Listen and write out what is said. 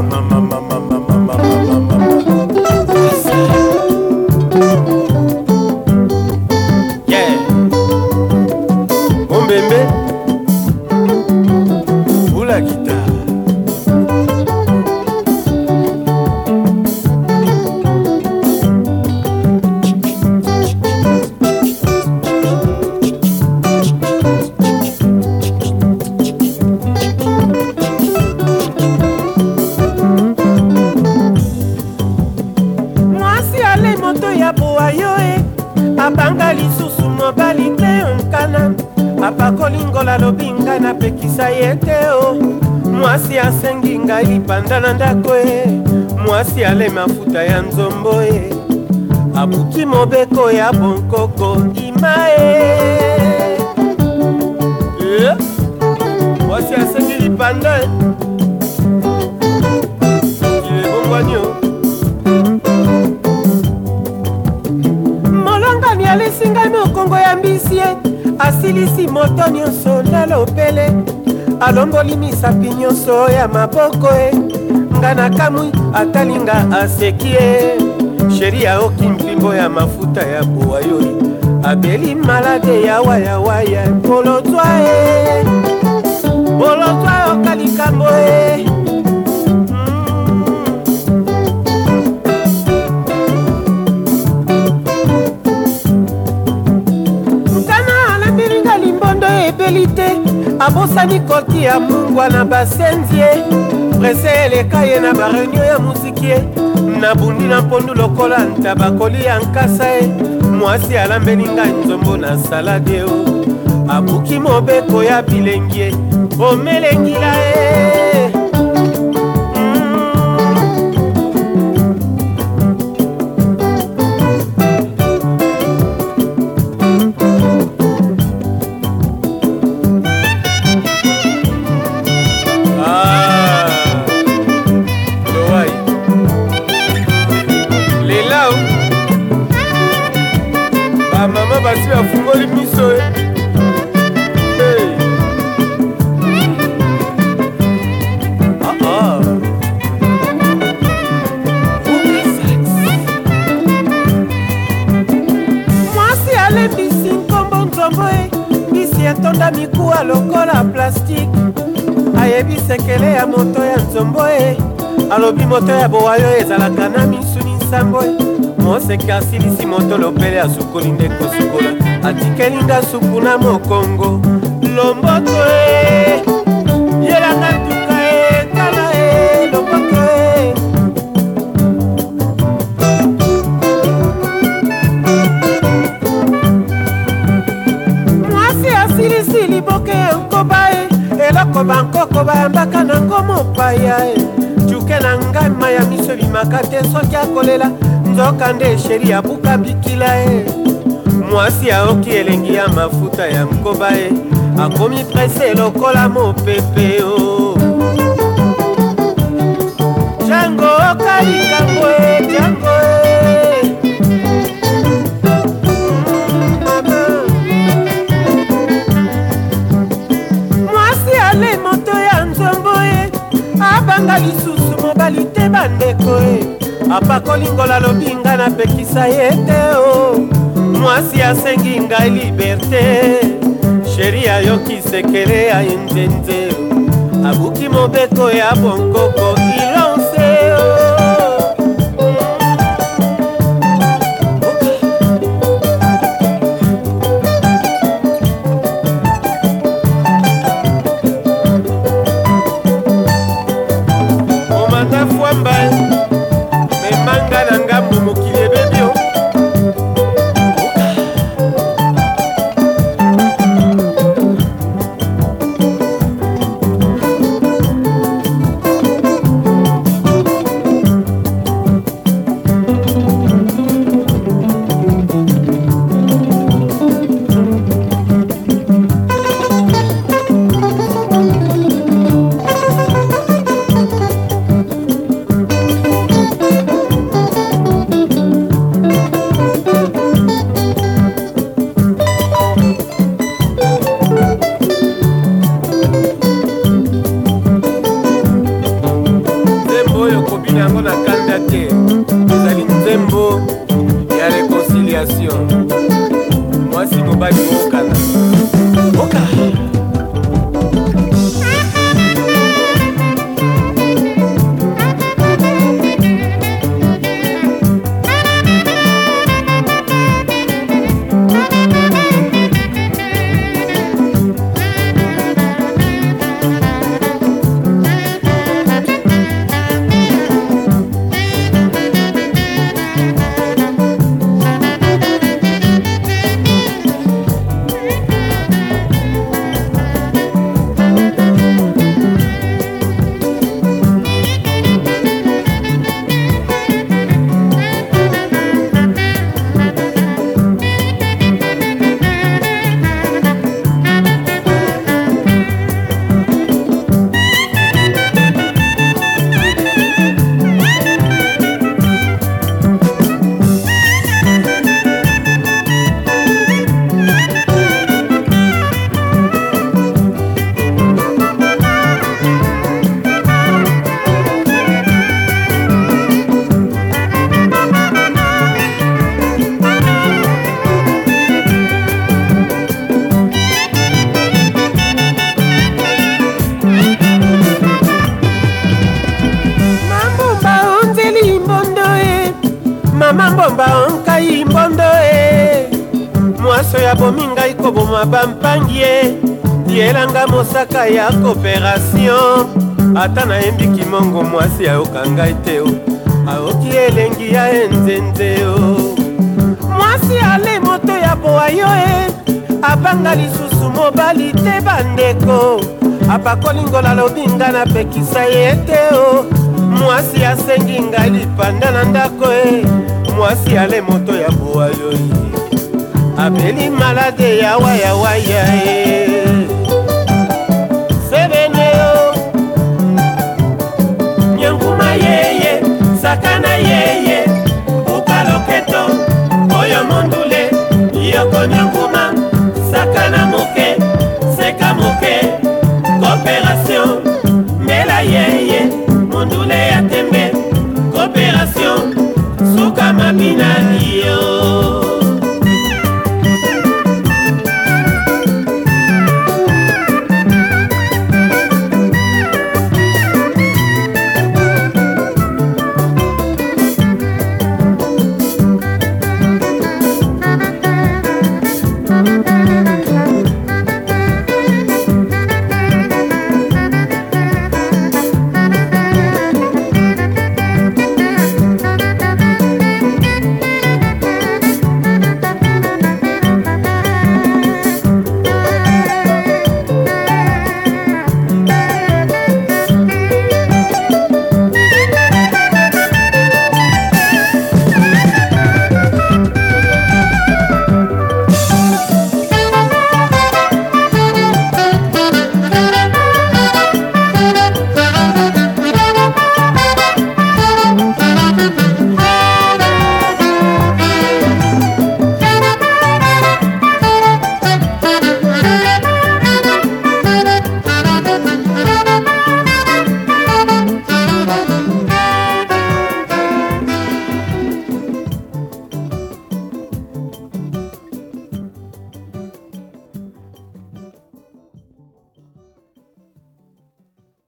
mama, mama. moto ya boayo e abanga lisusu mobali te nkana apakolingola lobinga napekisa ye te o mwasi asengi ngai libanda na ndako e mwasi alema futa ya nzombo e abuki mobeko ya bonkoko ndima e asilisi moto nyonso na lopele alomboli misapi nyonso ya maboko e nga na kamwi atali nga aseki e sheri aoki mpimbo ya mafuta ya bowayoi abeli malade ya wayawaya kolotwa e abosani koki ya mungwa na basenzi ye prese eleka ye na bareunio ya muziki ye nabundi na mpondu lokola nta bakoli ya nkasa ye mwasi alambeli ngai nzombo na salade yo abuki mobeko ya bilengi ye omelengila ye kasi afungoli miso e mwasi alebisi nkombo nzombo e eh. bisi etonda mikuwa lokola plastike ayebi sekele ya moto ya nzombo e alobi moto ya bowayo ezalaka na misuni nsambo e moseka asilisi motolo pele asukoli nde kosukola atikeli nda supu na mokongo lomboko e yelanga tuka e tala e lomboko e mwasi asilisi liboke nkoba e eloko bankoko bayambaka nango mopaya e juke na ngai ma ya miso ebimaka te soki akolela nzoka nde sheri ya buka bikila ye mwasi aoki elengi ya mafuta ya mkoba ye akomi prese lokola mopepe o jango okalikango e jango e mwasi ale moto ya nzombo ye abanga lisusu mobali te bandeko apakolingola lobi nga napekisa ye te o mwasi asengi ngai liberte sheri ayoki sekele ya enzenze abuki mobeko ya bonkoko bakomi ngai koboma bampangi ye yelanga mosaka ya koperatio ata nayembi kimongo mwasi ayoka ngai te o aoki elengi ya enzenze o mwasi ale moto ya boayo e abanga lisusu mobali te bandeko apakolingola lobi nga napekisa ye te o mwasi asengi ngai lipanda na ndako e mwasi ale moto ya boayo e abeli malade yawa yawa yaye